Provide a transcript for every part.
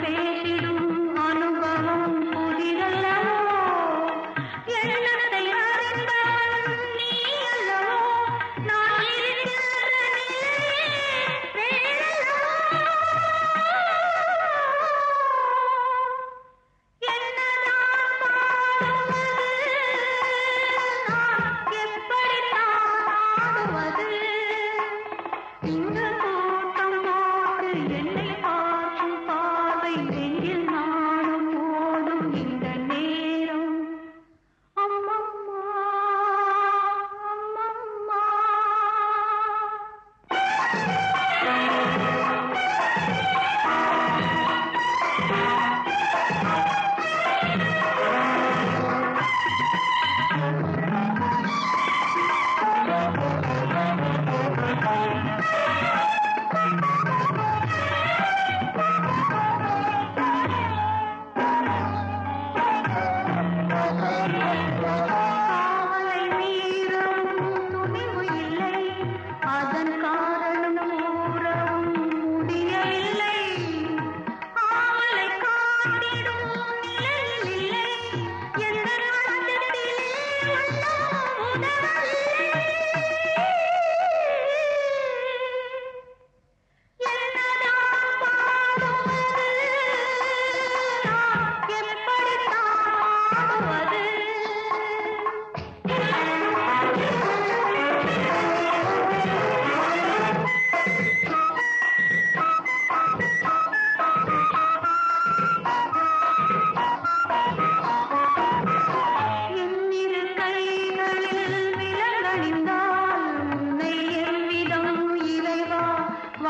ವೇಷಿಡು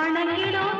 வணங்கிடுவே